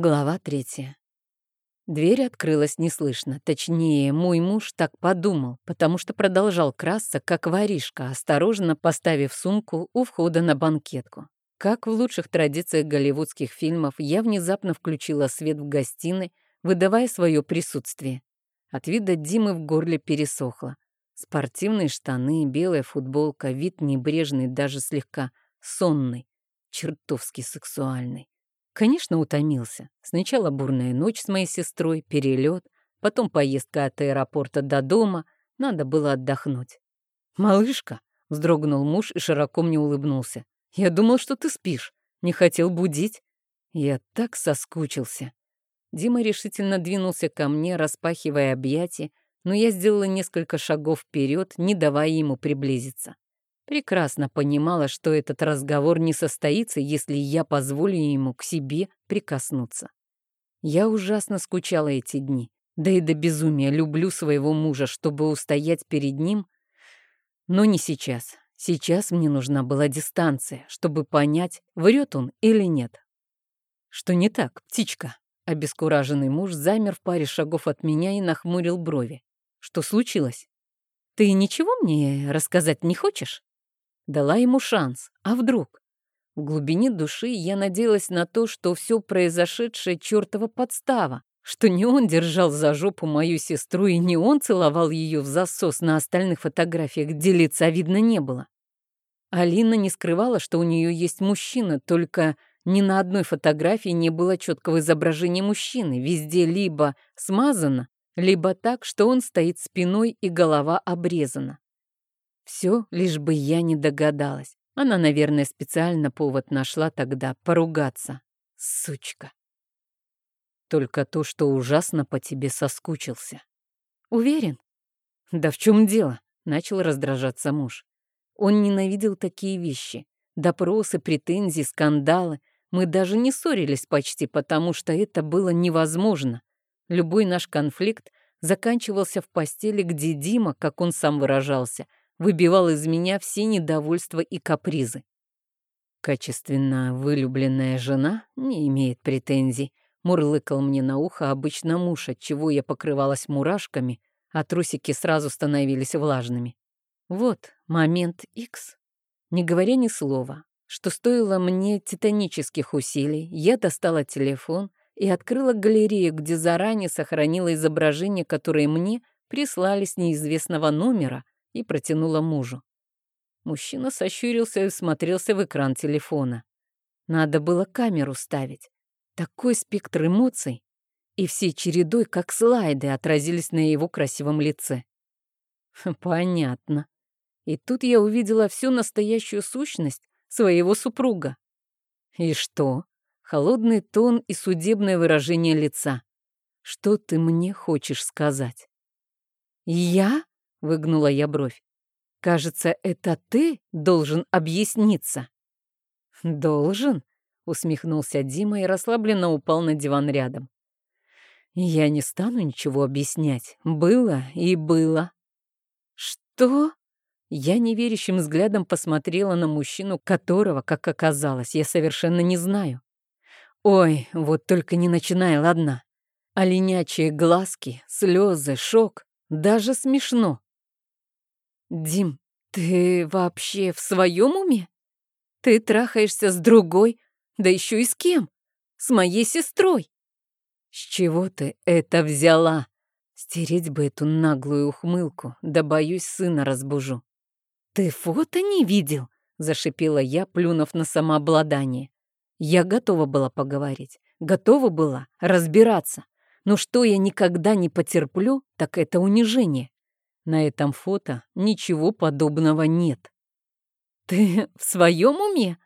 Глава третья. Дверь открылась неслышно. Точнее, мой муж так подумал, потому что продолжал красться, как воришка, осторожно поставив сумку у входа на банкетку. Как в лучших традициях голливудских фильмов, я внезапно включила свет в гостиной, выдавая свое присутствие. От вида Димы в горле пересохло. Спортивные штаны, белая футболка, вид небрежный, даже слегка сонный, чертовски сексуальный. Конечно, утомился. Сначала бурная ночь с моей сестрой, перелет, потом поездка от аэропорта до дома. Надо было отдохнуть. «Малышка!» — вздрогнул муж и широко мне улыбнулся. «Я думал, что ты спишь. Не хотел будить». Я так соскучился. Дима решительно двинулся ко мне, распахивая объятия, но я сделала несколько шагов вперед, не давая ему приблизиться. Прекрасно понимала, что этот разговор не состоится, если я позволю ему к себе прикоснуться. Я ужасно скучала эти дни, да и до безумия люблю своего мужа, чтобы устоять перед ним, но не сейчас. Сейчас мне нужна была дистанция, чтобы понять, врет он или нет. Что не так, птичка? Обескураженный муж замер в паре шагов от меня и нахмурил брови. Что случилось? Ты ничего мне рассказать не хочешь? Дала ему шанс. А вдруг? В глубине души я надеялась на то, что все произошедшее чертова подстава, что не он держал за жопу мою сестру и не он целовал ее в засос на остальных фотографиях, где лица видно не было. Алина не скрывала, что у нее есть мужчина, только ни на одной фотографии не было четкого изображения мужчины. Везде либо смазано, либо так, что он стоит спиной и голова обрезана. Все, лишь бы я не догадалась. Она, наверное, специально повод нашла тогда поругаться. Сучка. Только то, что ужасно по тебе соскучился. Уверен? Да в чем дело? Начал раздражаться муж. Он ненавидел такие вещи. Допросы, претензии, скандалы. Мы даже не ссорились почти, потому что это было невозможно. Любой наш конфликт заканчивался в постели, где Дима, как он сам выражался, выбивал из меня все недовольства и капризы. Качественно вылюбленная жена не имеет претензий. Мурлыкал мне на ухо обычно муж, от чего я покрывалась мурашками, а трусики сразу становились влажными. Вот момент X. Не говоря ни слова, что стоило мне титанических усилий, я достала телефон и открыла галерею, где заранее сохранила изображение, которое мне прислали с неизвестного номера, и протянула мужу. Мужчина сощурился и смотрелся в экран телефона. Надо было камеру ставить. Такой спектр эмоций. И все чередой, как слайды, отразились на его красивом лице. Понятно. И тут я увидела всю настоящую сущность своего супруга. И что? Холодный тон и судебное выражение лица. Что ты мне хочешь сказать? Я? — выгнула я бровь. «Кажется, это ты должен объясниться». «Должен?» — усмехнулся Дима и расслабленно упал на диван рядом. «Я не стану ничего объяснять. Было и было». «Что?» Я неверящим взглядом посмотрела на мужчину, которого, как оказалось, я совершенно не знаю. Ой, вот только не начинай, ладно? Оленячие глазки, слезы, шок. Даже смешно. «Дим, ты вообще в своем уме? Ты трахаешься с другой, да еще и с кем? С моей сестрой!» «С чего ты это взяла?» Стереть бы эту наглую ухмылку, да, боюсь, сына разбужу. «Ты фото не видел?» — зашипела я, плюнув на самообладание. Я готова была поговорить, готова была разбираться. Но что я никогда не потерплю, так это унижение. На этом фото ничего подобного нет. «Ты в своем уме?»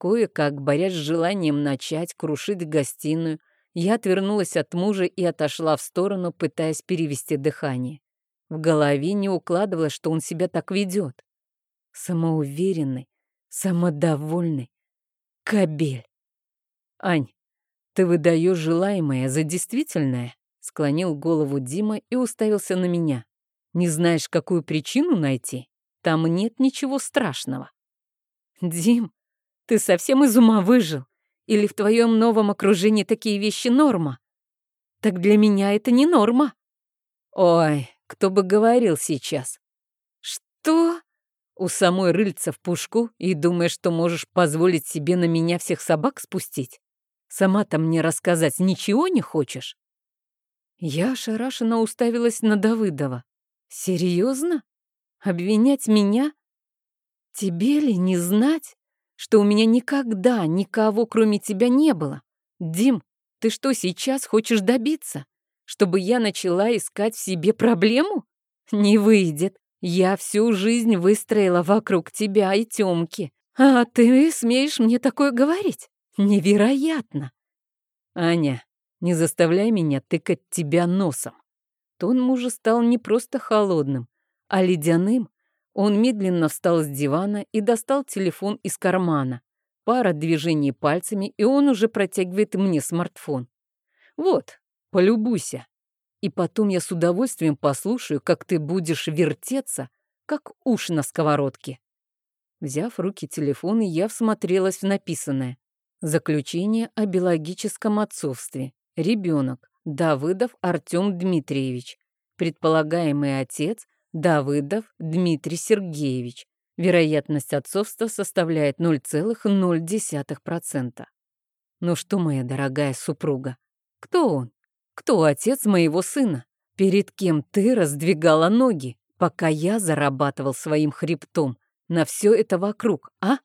Кое-как, борясь с желанием начать крушить гостиную, я отвернулась от мужа и отошла в сторону, пытаясь перевести дыхание. В голове не укладывалось, что он себя так ведет. Самоуверенный, самодовольный. Кабель. «Ань, ты выдаешь желаемое за действительное?» Склонил голову Дима и уставился на меня. Не знаешь, какую причину найти? Там нет ничего страшного. Дим, ты совсем из ума выжил. Или в твоем новом окружении такие вещи норма? Так для меня это не норма. Ой, кто бы говорил сейчас. Что? У самой рыльца в пушку и думаешь, что можешь позволить себе на меня всех собак спустить? Сама-то мне рассказать ничего не хочешь? Я ошарашенно уставилась на Давыдова. Серьезно? Обвинять меня? Тебе ли не знать, что у меня никогда никого, кроме тебя, не было? Дим, ты что сейчас хочешь добиться? Чтобы я начала искать в себе проблему? Не выйдет. Я всю жизнь выстроила вокруг тебя и Тёмки. А ты смеешь мне такое говорить? Невероятно. Аня, не заставляй меня тыкать тебя носом. Тон мужа стал не просто холодным, а ледяным. Он медленно встал с дивана и достал телефон из кармана. Пара движений пальцами, и он уже протягивает мне смартфон. Вот, полюбуйся. И потом я с удовольствием послушаю, как ты будешь вертеться, как уж на сковородке. Взяв в руки телефон, я всмотрелась в написанное. Заключение о биологическом отцовстве. Ребенок. Давыдов Артем Дмитриевич. Предполагаемый отец Давыдов Дмитрий Сергеевич. Вероятность отцовства составляет 0,0%. Ну что, моя дорогая супруга, кто он? Кто отец моего сына? Перед кем ты раздвигала ноги, пока я зарабатывал своим хребтом на все это вокруг, а?